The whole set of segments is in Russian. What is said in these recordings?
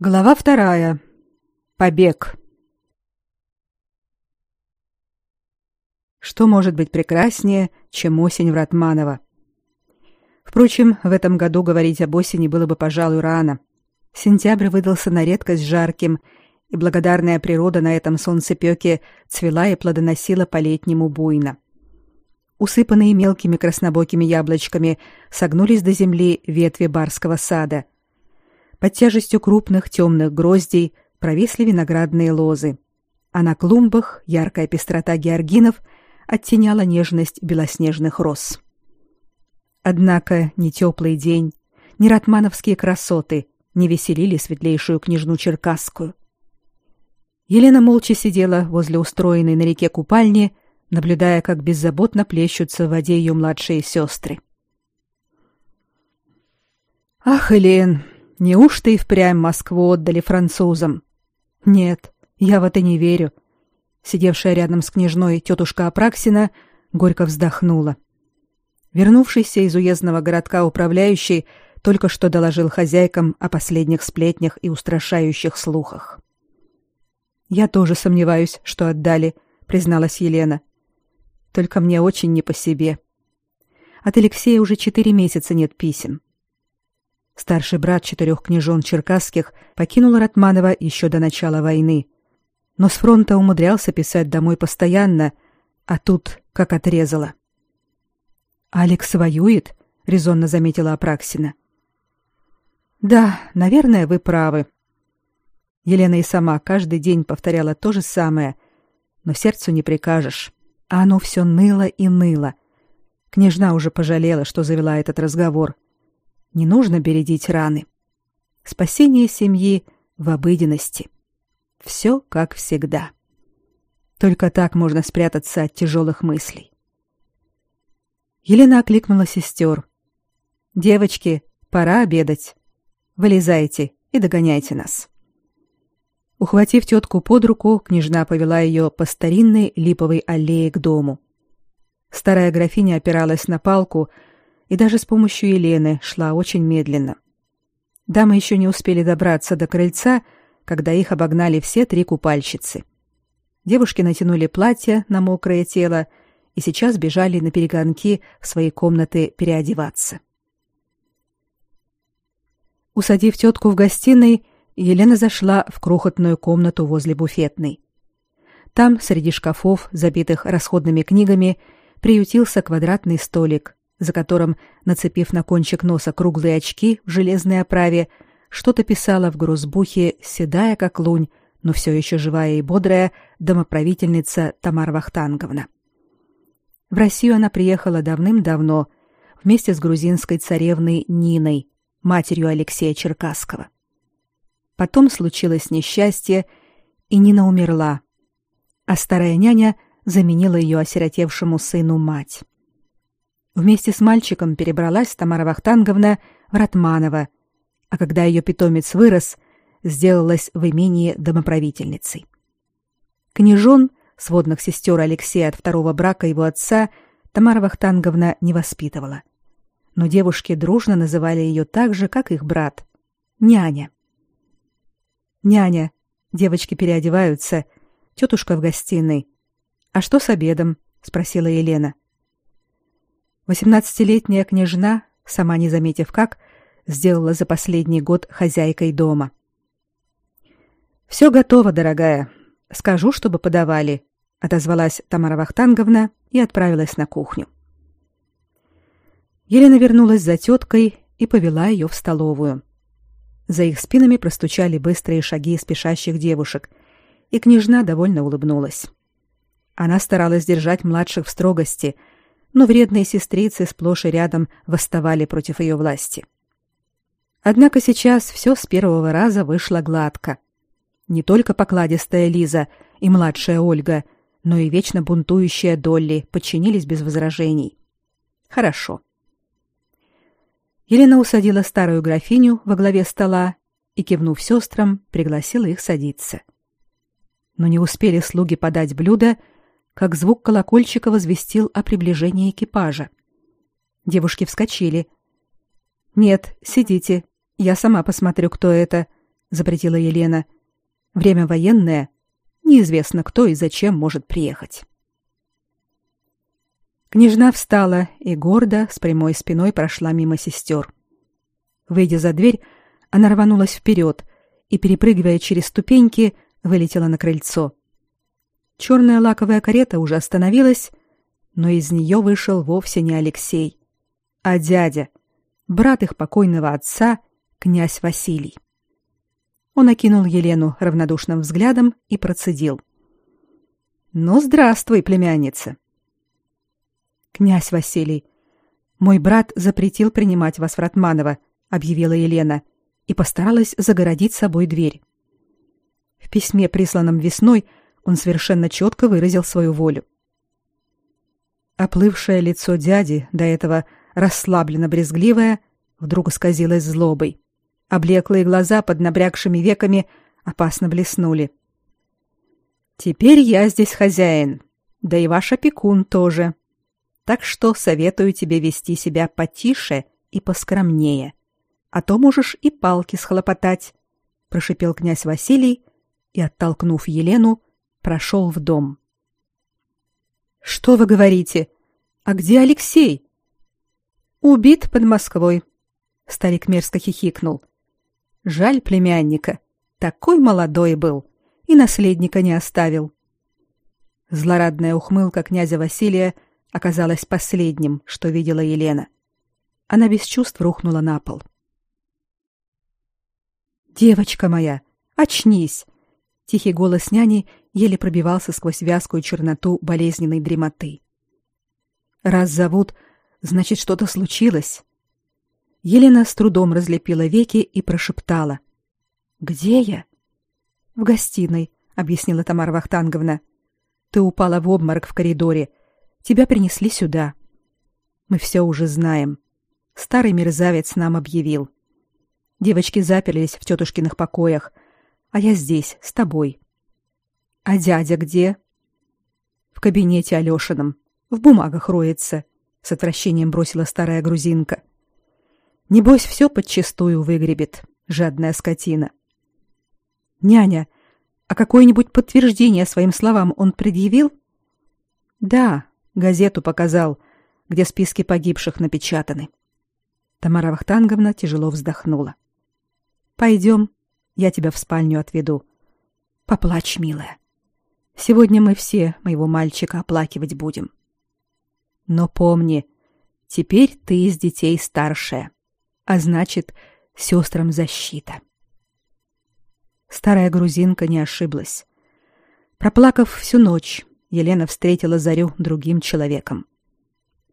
Глава вторая. Побег. Что может быть прекраснее, чем осень в Ратманово? Впрочем, в этом году говорить об осени было бы, пожалуй, рано. Сентябрь выдался на редкость жарким, и благодарная природа на этом солнцепёке цвела и плодоносила по-летнему буйно. Усыпанные мелкими краснобокими яблочками согнулись до земли ветви барского сада — под тяжестью крупных темных гроздей провисли виноградные лозы, а на клумбах яркая пестрота георгинов оттеняла нежность белоснежных роз. Однако ни теплый день, ни ратмановские красоты не веселили светлейшую княжну Черкасскую. Елена молча сидела возле устроенной на реке купальни, наблюдая, как беззаботно плещутся в воде ее младшие сестры. «Ах, Элен, Неужто и впрямь Москву отдали французам? Нет, я в это не верю. Сидевшая рядом с княжной тетушка Апраксина горько вздохнула. Вернувшийся из уездного городка управляющий только что доложил хозяйкам о последних сплетнях и устрашающих слухах. Я тоже сомневаюсь, что отдали, призналась Елена. Только мне очень не по себе. От Алексея уже четыре месяца нет писем. Старший брат четырех княжон черкасских покинул Ратманово еще до начала войны. Но с фронта умудрялся писать домой постоянно, а тут как отрезало. «Алекс воюет?» — резонно заметила Апраксина. «Да, наверное, вы правы». Елена и сама каждый день повторяла то же самое, но сердцу не прикажешь, а оно все ныло и ныло. Княжна уже пожалела, что завела этот разговор — не нужно бередить раны. Спасение семьи в обыденности. Все как всегда. Только так можно спрятаться от тяжелых мыслей. Елена окликнула сестер. «Девочки, пора обедать. Вылезайте и догоняйте нас». Ухватив тетку под руку, княжна повела ее по старинной липовой аллее к дому. Старая графиня опиралась на палку, и даже с помощью Елены шла очень медленно. Дамы еще не успели добраться до крыльца, когда их обогнали все три купальщицы. Девушки натянули платья на мокрое тело и сейчас бежали на перегонки в свои комнаты переодеваться. Усадив тетку в гостиной, Елена зашла в крохотную комнату возле буфетной. Там, среди шкафов, забитых расходными книгами, приютился квадратный столик, за которым, нацепив на кончик носа круглые очки в железной оправе, что-то писала в грузбухе седая как лунь, но все еще живая и бодрая домоправительница Тамара Вахтанговна. В Россию она приехала давным-давно вместе с грузинской царевной Ниной, матерью Алексея Черкасского. Потом случилось несчастье, и Нина умерла, а старая няня заменила ее осиротевшему сыну мать. Вместе с мальчиком перебралась Тамара Вахтанговна в Ратманово, а когда ее питомец вырос, сделалась в имении домоправительницей. Княжон, сводных сестер Алексея от второго брака его отца, Тамара Вахтанговна не воспитывала. Но девушки дружно называли ее так же, как их брат — няня. «Няня», девочки переодеваются, тетушка в гостиной. «А что с обедом?» — спросила Елена. — Восемнадцатилетняя княжна, сама не заметив как, сделала за последний год хозяйкой дома. Все готово, дорогая. Скажу, чтобы подавали, отозвалась Тамара Вахтанговна и отправилась на кухню. Елена вернулась за теткой и повела ее в столовую. За их спинами простучали быстрые шаги спешащих девушек, и княжна довольно улыбнулась. Она старалась держать младших в строгости, но вредные сестрицы сплошь и рядом восставали против ее власти. Однако сейчас все с первого раза вышло гладко. Не только покладистая Лиза и младшая Ольга, но и вечно бунтующая Долли подчинились без возражений. Хорошо. Елена усадила старую графиню во главе стола и, кивнув сестрам, пригласила их садиться. Но не успели слуги подать блюдо, как звук колокольчика возвестил о приближении экипажа. Девушки вскочили. «Нет, сидите. Я сама посмотрю, кто это», запретила Елена. Время военное, неизвестно, кто и зачем может приехать. Княжна встала и гордо, с прямой спиной прошла мимо сестер. Выйдя за дверь, она рванулась вперед и, перепрыгивая через ступеньки, вылетела на крыльцо. Черная лаковая карета уже остановилась, но из нее вышел вовсе не Алексей, а дядя, брат их покойного отца, князь Василий. Он окинул Елену равнодушным взглядом и процедил: "Ну, здравствуй, племянница. Князь Василий, мой брат запретил принимать вас в Ратманово, объявила Елена и постаралась загородить собой дверь. В письме, присланном весной, он совершенно четко выразил свою волю. Оплывшее лицо дяди, до этого расслабленно брезгливое, вдруг исказилось злобой. Облеклые глаза под набрякшими веками опасно блеснули. Теперь я здесь хозяин, да и ваш опекун тоже. Так что советую тебе вести себя потише и поскромнее, а то можешь и палки схлопотать, прошипел князь Василий и, оттолкнув Елену, прошел в дом. Что вы говорите? А где Алексей? Убит под Москвой. Старик мерзко хихикнул. Жаль племянника. Такой молодой был и наследника не оставил. Злорадная ухмылка князя Василия оказалось последним, что видела Елена. Она без чувств рухнула на пол. Девочка моя, очнись. Тихий голос няни еле пробивался сквозь вязкую черноту болезненной дремоты. Раз зовут, значит, что-то случилось. Елена с трудом разлепила веки и прошептала: "Где я?" "В гостиной", объяснила Тамара Вахтанговна. "Ты упала в обморок в коридоре Тебя принесли сюда. Мы все уже знаем. Старый мерзавец нам объявил. Девочки заперлись в тетушкиных покоях, а я здесь, с тобой. А дядя где? В кабинете Алёшином, в бумагах роется, с отвращением бросила старая грузинка. Небось, все подчистую выгребет, жадная скотина. Няня, а какое-нибудь подтверждение своим словам он предъявил? Да, Газету показал, где списки погибших напечатаны. Тамара Вахтанговна тяжело вздохнула. Пойдем, я тебя в спальню отведу. Поплачь, милая. Сегодня мы все моего мальчика оплакивать будем. Но помни, теперь ты из детей старшая, а значит, сестрам защита. Старая грузинка не ошиблась. Проплакав всю ночь, Елена встретила Зарю другим человеком.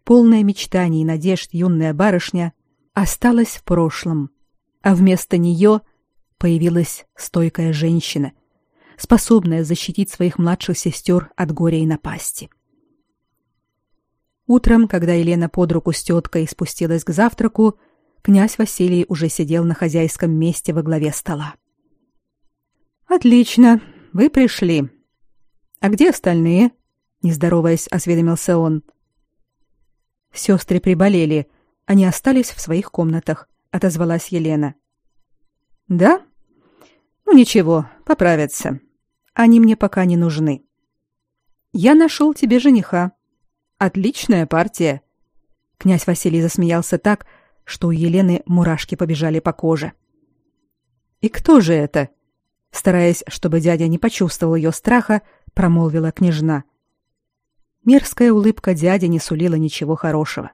Полная мечтаний и надежд юная барышня осталась в прошлом, а вместо нее появилась стойкая женщина, способная защитить своих младших сестер от горя и напасти. Утром, когда Елена под руку с теткой спустилась к завтраку, князь Василий уже сидел на хозяйском месте во главе стола. Отлично, вы пришли, а где остальные? не здороваясь, осведомился он. Сестры приболели, они остались в своих комнатах, отозвалась Елена. Да? Ну ничего, поправятся. Они мне пока не нужны. Я нашел тебе жениха. Отличная партия. Князь Василий засмеялся так, что у Елены мурашки побежали по коже. И кто же это? Стараясь, чтобы дядя не почувствовал ее страха, промолвила княжна. Мерзкая улыбка дяди не сулила ничего хорошего.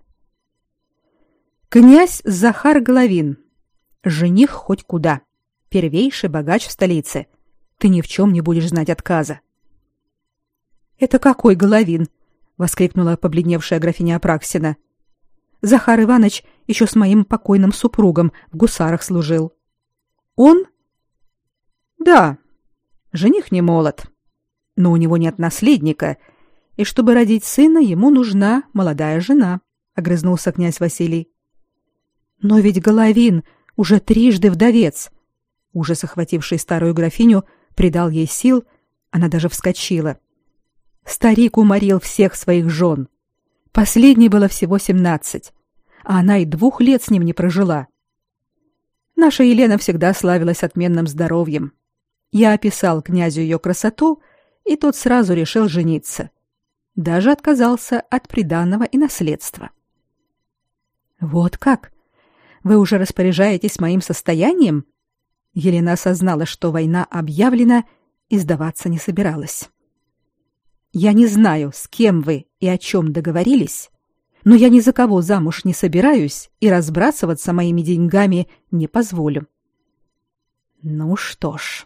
Князь Захар Головин. Жених хоть куда. Первейший богач в столице. Ты ни в чем не будешь знать отказа. Это какой Головин? воскликнула побледневшая графиня Апраксина. Захар Иванович еще с моим покойным супругом в гусарах служил. Он? Да. Жених не молод но у него нет наследника, и чтобы родить сына, ему нужна молодая жена, огрызнулся князь Василий. Но ведь Головин уже трижды вдовец. Ужас, охвативший старую графиню, придал ей сил, она даже вскочила. Старик уморил всех своих жен. Последней было всего семнадцать, а она и двух лет с ним не прожила. Наша Елена всегда славилась отменным здоровьем. Я описал князю ее красоту, и тот сразу решил жениться. Даже отказался от приданого и наследства. Вот как? Вы уже распоряжаетесь моим состоянием? Елена осознала, что война объявлена, и сдаваться не собиралась. Я не знаю, с кем вы и о чем договорились, но я ни за кого замуж не собираюсь и разбрасываться моими деньгами не позволю. Ну что ж,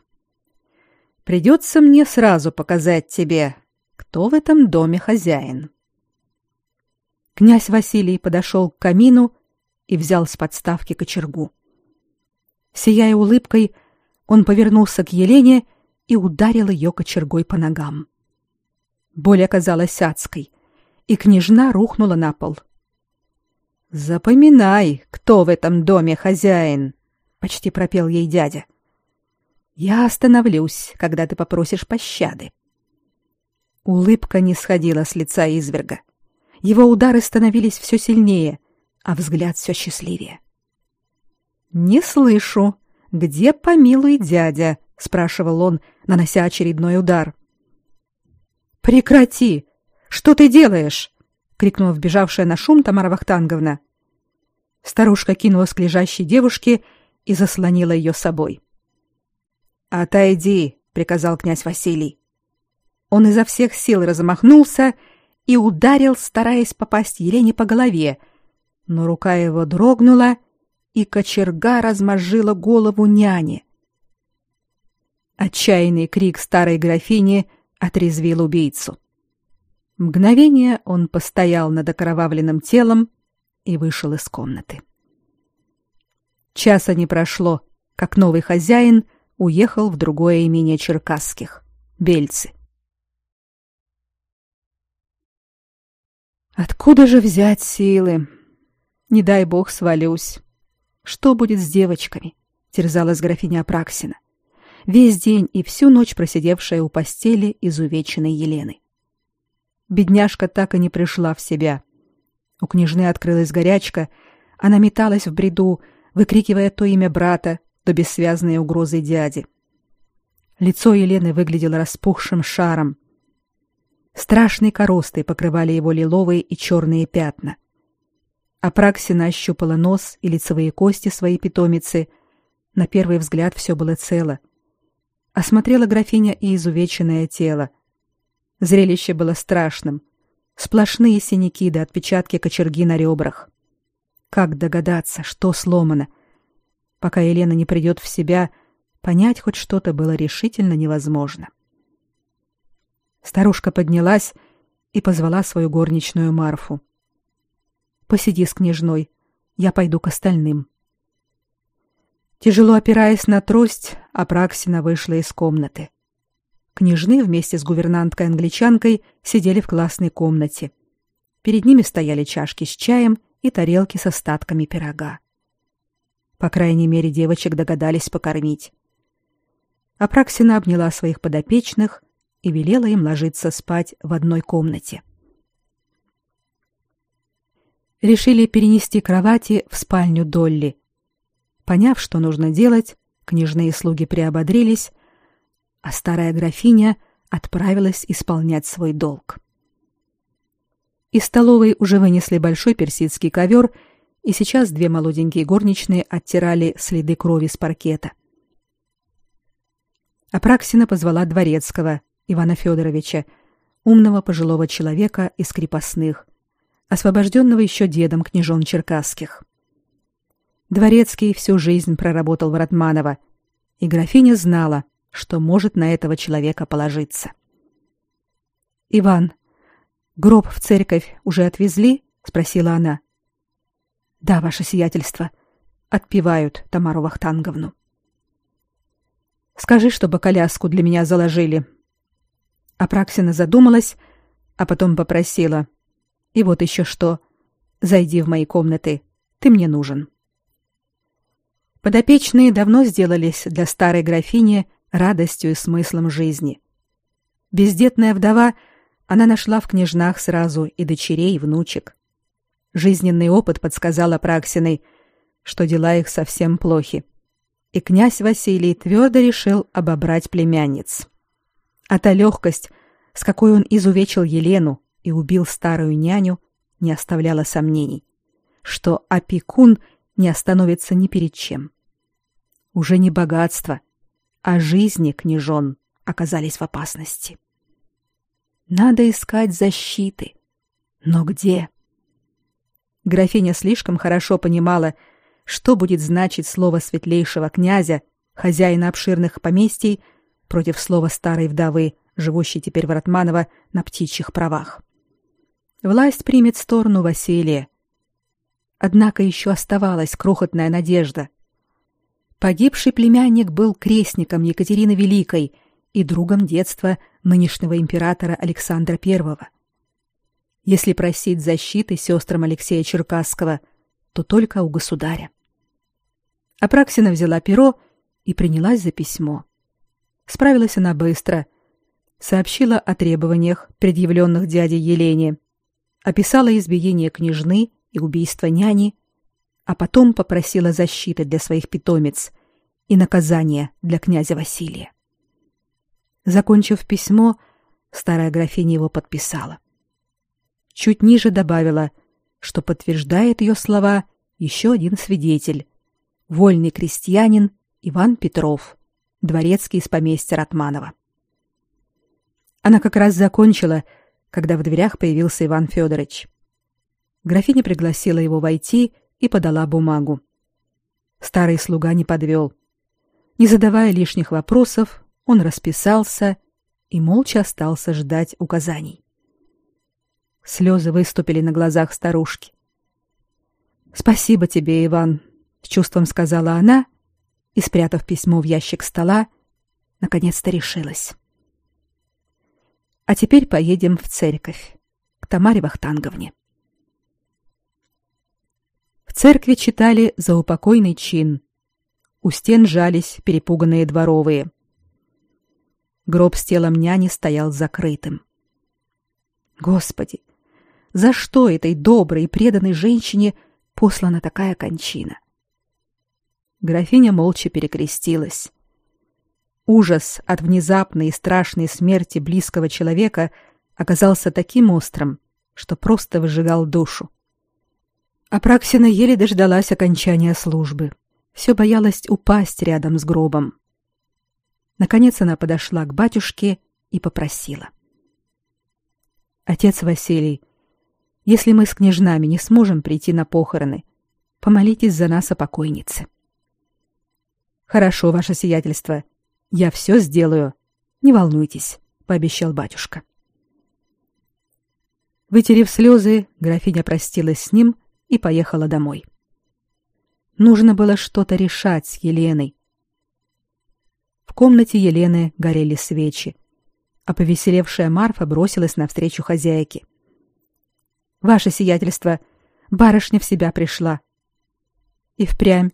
придется мне сразу показать тебе, кто в этом доме хозяин. Князь Василий подошел к камину и взял с подставки кочергу. Сияя улыбкой, он повернулся к Елене и ударил ее кочергой по ногам. Боль оказалась адской, и княжна рухнула на пол. Запоминай, кто в этом доме хозяин, почти пропел ей дядя. Я остановлюсь, когда ты попросишь пощады. Улыбка не сходила с лица изверга. Его удары становились все сильнее, а взгляд все счастливее. «Не слышу. Где, помилуй, дядя?» — спрашивал он, нанося очередной удар. «Прекрати! Что ты делаешь?» — крикнула вбежавшая на шум Тамара Вахтанговна. Старушка кинулась к лежащей девушке и заслонила ее собой. «Отойди!» — приказал князь Василий. Он изо всех сил размахнулся и ударил, стараясь попасть Елене по голове, но рука его дрогнула, и кочерга размозжила голову няне. Отчаянный крик старой графини отрезвил убийцу. Мгновение он постоял над окровавленным телом и вышел из комнаты. Часа не прошло, как новый хозяин уехал в другое имение Черкасских — Бельцы. Откуда же взять силы? Не дай бог свалюсь. Что будет с девочками? терзалась графиня Апраксина, весь день и всю ночь просидевшая у постели изувеченной Елены. Бедняжка так и не пришла в себя. У княжны открылась горячка, она металась в бреду, выкрикивая то имя брата, то бессвязные угрозы дяди. Лицо Елены выглядело распухшим шаром, Страшные коросты покрывали его лиловые и черные пятна. Апраксина ощупала нос и лицевые кости своей питомицы. На первый взгляд все было цело. Осмотрела графиня и изувеченное тело. Зрелище было страшным. Сплошные синяки да отпечатки кочерги на ребрах. Как догадаться, что сломано? Пока Елена не придет в себя, понять хоть что-то было решительно невозможно. Старушка поднялась и позвала свою горничную Марфу. Посиди с княжной, я пойду к остальным. Тяжело опираясь на трость, Апраксина вышла из комнаты. Княжны вместе с гувернанткой-англичанкой сидели в классной комнате. Перед ними стояли чашки с чаем и тарелки с остатками пирога. По крайней мере, девочек догадались покормить. Апраксина обняла своих подопечных и велела им ложиться спать в одной комнате. Решили перенести кровати в спальню Долли. Поняв, что нужно делать, княжные слуги приободрились, а старая графиня отправилась исполнять свой долг. Из столовой уже вынесли большой персидский ковер, и сейчас две молоденькие горничные оттирали следы крови с паркета. Апраксина позвала дворецкого, Ивана Федоровича, умного пожилого человека из крепостных, освобожденного еще дедом княжон Черкасских. Дворецкий всю жизнь проработал в Ратманово, и графиня знала, что может на этого человека положиться. Иван, гроб в церковь уже отвезли? спросила она. Да, ваше сиятельство. Отпевают Тамару Вахтанговну. Скажи, чтобы коляску для меня заложили, Апраксина задумалась, а потом попросила: "И вот еще что. Зайди в мои комнаты. Ты мне нужен". Подопечные давно сделались для старой графини радостью и смыслом жизни. Бездетная вдова, она нашла в княжнах сразу и дочерей, и внучек. Жизненный опыт подсказал Апраксиной, что дела их совсем плохи, и князь Василий твердо решил обобрать племянниц. А та легкость, с какой он изувечил Елену и убил старую няню, не оставляла сомнений, что опекун не остановится ни перед чем. Уже не богатство, а жизни княжон оказались в опасности. Надо искать защиты. Но где? Графиня слишком хорошо понимала, что будет значить слово светлейшего князя, хозяина обширных поместий, против слова старой вдовы, живущей теперь в Ратманово на птичьих правах. Власть примет сторону Василия. Однако еще оставалась крохотная надежда. Погибший племянник был крестником Екатерины Великой и другом детства нынешнего императора Александра I. Если просить защиты сестрам Алексея Черкасского, то только у государя. Апраксина взяла перо и принялась за письмо. Справилась она быстро. Сообщила о требованиях, предъявленных дяде Елене, описала избиение княжны и убийство няни, а потом попросила защиты для своих питомец и наказания для князя Василия. Закончив письмо, старая графиня его подписала. Чуть ниже добавила, что подтверждает ее слова еще один свидетель, вольный крестьянин Иван Петров, дворецкий из поместья Ратманова. Она как раз закончила, когда в дверях появился Иван Федорович. Графиня пригласила его войти и подала бумагу. Старый слуга не подвел. Не задавая лишних вопросов, он расписался и молча остался ждать указаний. Слезы выступили на глазах старушки. Спасибо тебе, Иван, с чувством сказала она и, спрятав письмо в ящик стола, наконец-то решилась. А теперь поедем в церковь к Тамаре Вахтанговне. В церкви читали заупокойный чин. У стен жались перепуганные дворовые. Гроб с телом няни стоял закрытым. Господи, за что этой доброй и преданной женщине послана такая кончина? Графиня молча перекрестилась. Ужас от внезапной и страшной смерти близкого человека оказался таким острым, что просто выжигал душу. Апраксина еле дождалась окончания службы. Все боялась упасть рядом с гробом. Наконец она подошла к батюшке и попросила: Отец Василий, если мы с княжнами не сможем прийти на похороны, помолитесь за нас о покойнице. Хорошо, ваше сиятельство. Я все сделаю. Не волнуйтесь, пообещал батюшка. Вытерев слезы, графиня простилась с ним и поехала домой. Нужно было что-то решать с Еленой. В комнате Елены горели свечи, а повеселевшая Марфа бросилась навстречу хозяйке. Ваше сиятельство, барышня в себя пришла. И впрямь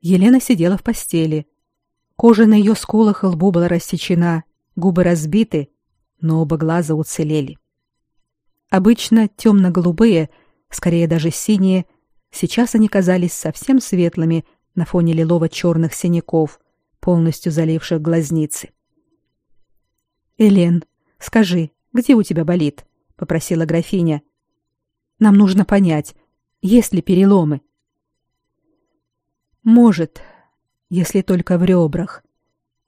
Елена сидела в постели. Кожа на ее скулах и лбу была рассечена, губы разбиты, но оба глаза уцелели. Обычно темно-голубые, скорее даже синие, сейчас они казались совсем светлыми на фоне лилово-черных синяков, полностью заливших глазницы. «Элен, скажи, где у тебя болит?» — попросила графиня, нам нужно понять, есть ли переломы. Может, если только в ребрах.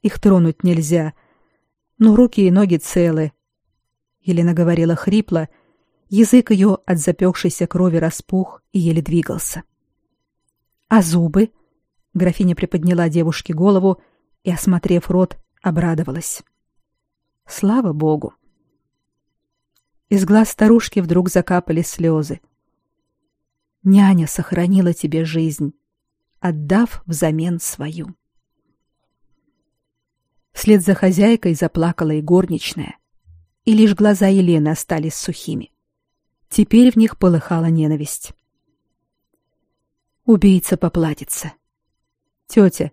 Их тронуть нельзя. Но руки и ноги целы. Елена говорила хрипло, язык ее от запекшейся крови распух и еле двигался. А зубы? Графиня приподняла девушке голову и, осмотрев рот, обрадовалась. Слава богу. Из глаз старушки вдруг закапали слезы. Няня сохранила тебе жизнь, отдав взамен свою. Вслед за хозяйкой заплакала и горничная, и лишь глаза Елены остались сухими. Теперь в них полыхала ненависть. Убийца поплатится. Тетя,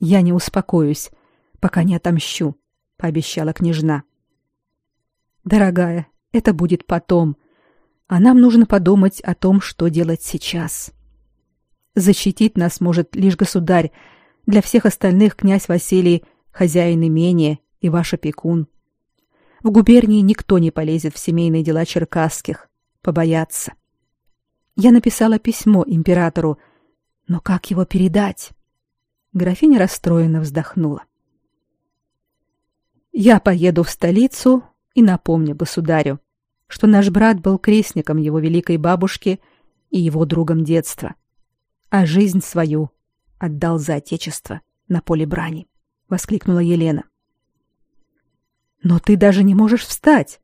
я не успокоюсь, пока не отомщу, пообещала княжна. Дорогая, это будет потом. А нам нужно подумать о том, что делать сейчас. Защитить нас может лишь государь, Для всех остальных князь Василий хозяин имения и ваш опекун. В губернии никто не полезет в семейные дела черкасских, побоятся. Я написала письмо императору, но как его передать? Графиня расстроенно вздохнула. Я поеду в столицу и напомню государю, что наш брат был крестником его великой бабушки и его другом детства, а жизнь свою отдал за отечество на поле брани, воскликнула Елена. Но ты даже не можешь встать.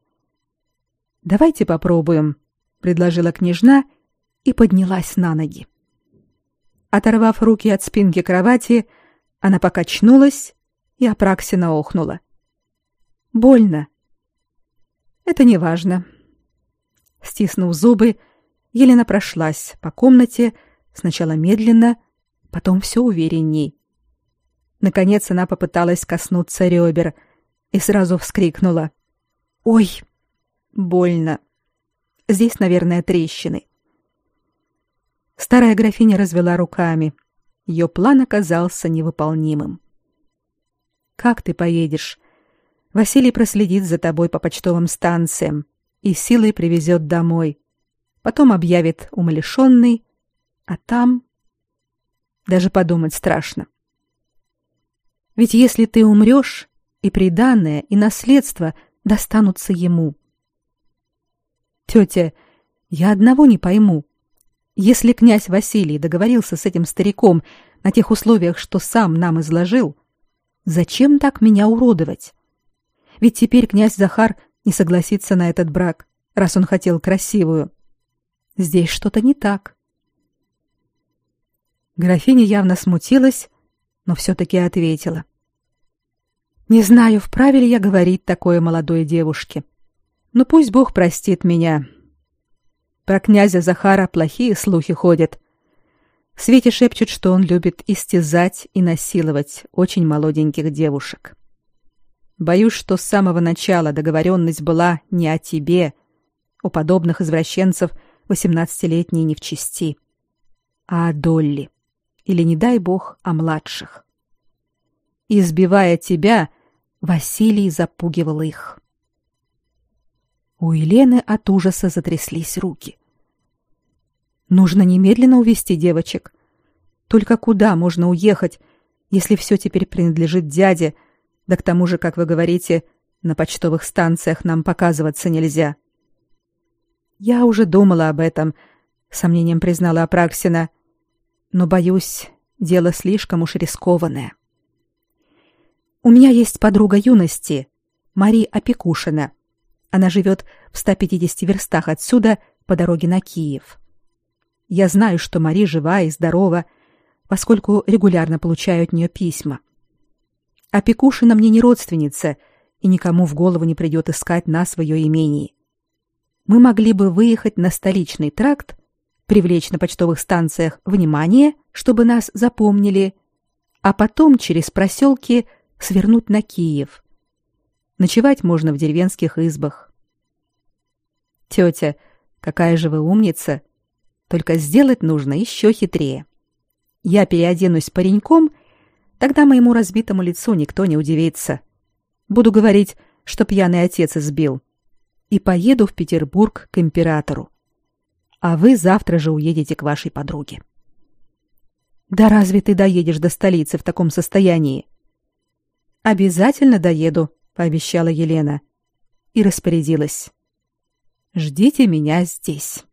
Давайте попробуем, предложила княжна и поднялась на ноги. Оторвав руки от спинки кровати, она покачнулась и Апраксина охнула. Больно. Это не важно. Стиснув зубы, Елена прошлась по комнате, сначала медленно, потом все уверенней. Наконец она попыталась коснуться ребер и сразу вскрикнула: "Ой, больно. Здесь, наверное, трещины". Старая графиня развела руками. Ее план оказался невыполнимым. Как ты поедешь? Василий проследит за тобой по почтовым станциям и силой привезет домой. Потом объявит умалишенный, а там даже подумать страшно. Ведь если ты умрешь, и приданое, и наследство достанутся ему. Тетя, я одного не пойму. Если князь Василий договорился с этим стариком на тех условиях, что сам нам изложил, зачем так меня уродовать? Ведь теперь князь Захар не согласится на этот брак, раз он хотел красивую. Здесь что-то не так. Графиня явно смутилась, но все-таки ответила. «Не знаю, вправе ли я говорить такое молодой девушке. Но пусть Бог простит меня, про князя Захара плохие слухи ходят. Свете шепчут, что он любит истязать и насиловать очень молоденьких девушек. Боюсь, что с самого начала договоренность была не о тебе. У подобных извращенцев восемнадцатилетние не в чести, а о Долли. Или, не дай бог, о младших. Избивая тебя, Василий запугивал их. У Елены от ужаса затряслись руки. Нужно немедленно увести девочек. Только куда можно уехать, если все теперь принадлежит дяде, да к тому же, как вы говорите, на почтовых станциях нам показываться нельзя. Я уже думала об этом, сомнением признала Апраксина, но боюсь, дело слишком уж рискованное. У меня есть подруга юности, Мари Опекушина. Она живет в 150 верстах отсюда по дороге на Киев. Я знаю, что Мари жива и здорова, поскольку регулярно получаю от нее письма. А Пекушина мне не родственница, и никому в голову не придет искать нас в ее имении. Мы могли бы выехать на столичный тракт, привлечь на почтовых станциях внимание, чтобы нас запомнили, а потом через проселки свернуть на Киев. Ночевать можно в деревенских избах. Тетя, какая же вы умница! Только сделать нужно еще хитрее. Я переоденусь пареньком, тогда моему разбитому лицу никто не удивится. Буду говорить, что пьяный отец избил. И поеду в Петербург к императору. А вы завтра же уедете к вашей подруге. Да разве ты доедешь до столицы в таком состоянии? Обязательно доеду, пообещала Елена и распорядилась. Ждите меня здесь.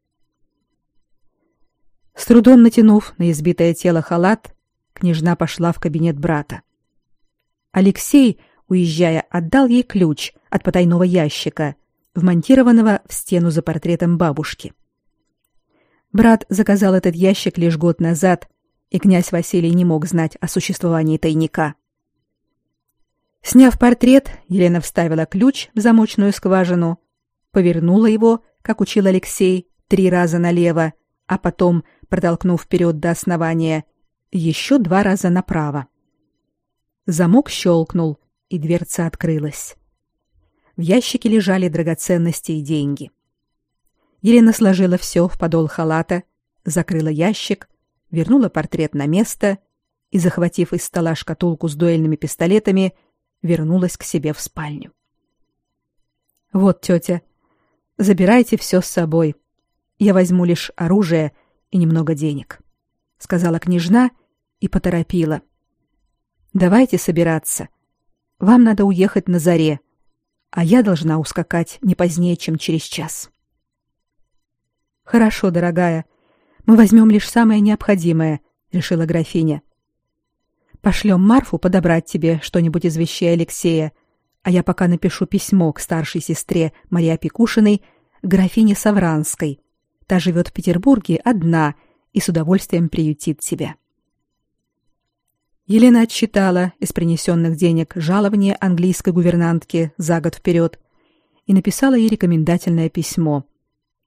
С трудом натянув на избитое тело халат, княжна пошла в кабинет брата. Алексей, уезжая, отдал ей ключ от потайного ящика, вмонтированного в стену за портретом бабушки. Брат заказал этот ящик лишь год назад, и князь Василий не мог знать о существовании тайника. Сняв портрет, Елена вставила ключ в замочную скважину, повернула его, как учил Алексей, три раза налево, а потом протолкнув вперед до основания, еще два раза направо. Замок щелкнул, и дверца открылась. В ящике лежали драгоценности и деньги. Елена сложила все в подол халата, закрыла ящик, вернула портрет на место и, захватив из стола шкатулку с дуэльными пистолетами, вернулась к себе в спальню. Вот, тетя, забирайте все с собой. Я возьму лишь оружие и немного денег, сказала княжна и поторопила. Давайте собираться. Вам надо уехать на заре, а я должна ускакать не позднее, чем через час. Хорошо, дорогая. Мы возьмем лишь самое необходимое, решила графиня. Пошлем Марфу подобрать тебе что-нибудь из вещей Алексея, а я пока напишу письмо к старшей сестре Марии Пекушиной, графине Савранской. Та живет в Петербурге одна и с удовольствием приютит тебя. Елена отсчитала из принесенных денег жалование английской гувернантки за год вперед и написала ей рекомендательное письмо,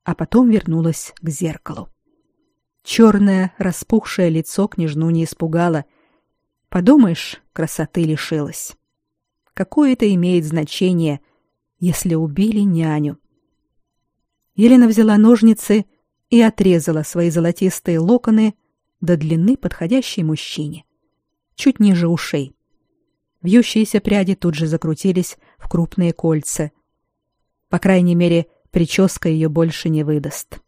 а потом вернулась к зеркалу. Черное, распухшее лицо княжну не испугало. Подумаешь, красоты лишилась. Какое это имеет значение, если убили няню? Елена взяла ножницы и отрезала свои золотистые локоны до длины, подходящей мужчине, чуть ниже ушей. Вьющиеся пряди тут же закрутились в крупные кольца. По крайней мере, прическа ее больше не выдаст.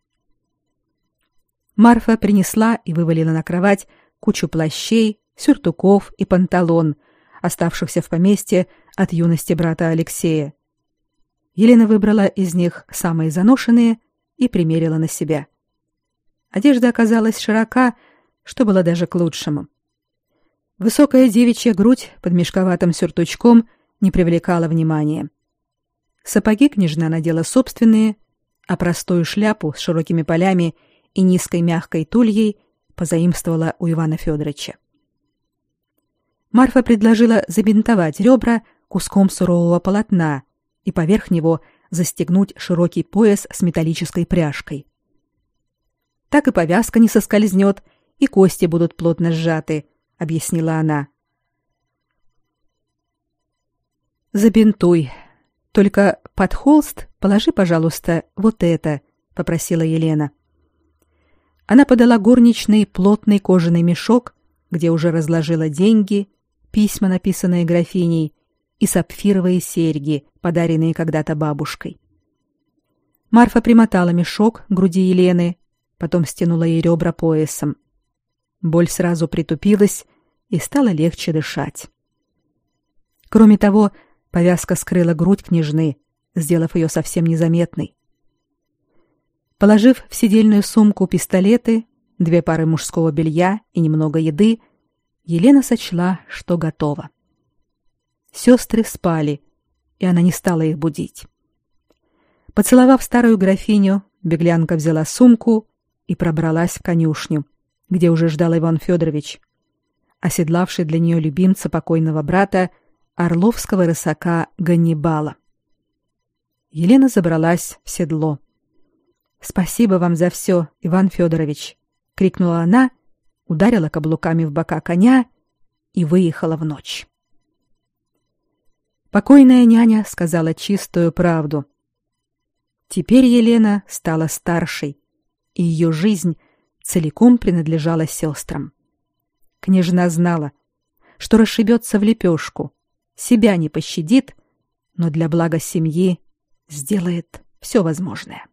Марфа принесла и вывалила на кровать кучу плащей, сюртуков и панталон, оставшихся в поместье от юности брата Алексея. Елена выбрала из них самые заношенные и примерила на себя. Одежда оказалась широка, что было даже к лучшему. Высокая девичья грудь под мешковатым сюртучком не привлекала внимания. Сапоги княжна надела собственные, а простую шляпу с широкими полями и низкой мягкой тульей позаимствовала у Ивана Федоровича. Марфа предложила забинтовать ребра куском сурового полотна и поверх него застегнуть широкий пояс с металлической пряжкой. Так и повязка не соскользнет, и кости будут плотно сжаты, объяснила она. Забинтуй. Только под холст положи, пожалуйста, вот это, попросила Елена. Она подала горничной плотный кожаный мешок, где уже разложила деньги, письма, написанные графиней, и сапфировые серьги, подаренные когда-то бабушкой. Марфа примотала мешок к груди Елены, потом стянула ей ребра поясом. Боль сразу притупилась, и стало легче дышать. Кроме того, повязка скрыла грудь княжны, сделав ее совсем незаметной. Положив в сидельную сумку пистолеты, две пары мужского белья и немного еды, Елена сочла, что готова. Сестры спали, и она не стала их будить. Поцеловав старую графиню, беглянка взяла сумку и пробралась в конюшню, где уже ждал Иван Федорович, оседлавший для нее любимца покойного брата орловского рысака Ганнибала. Елена забралась в седло. Спасибо вам за все, Иван Федорович, крикнула она ударила каблуками в бока коня и выехала в ночь. Покойная няня сказала чистую правду. Теперь Елена стала старшей, и ее жизнь целиком принадлежала сестрам. Княжна знала, что расшибется в лепешку, себя не пощадит, но для блага семьи сделает все возможное.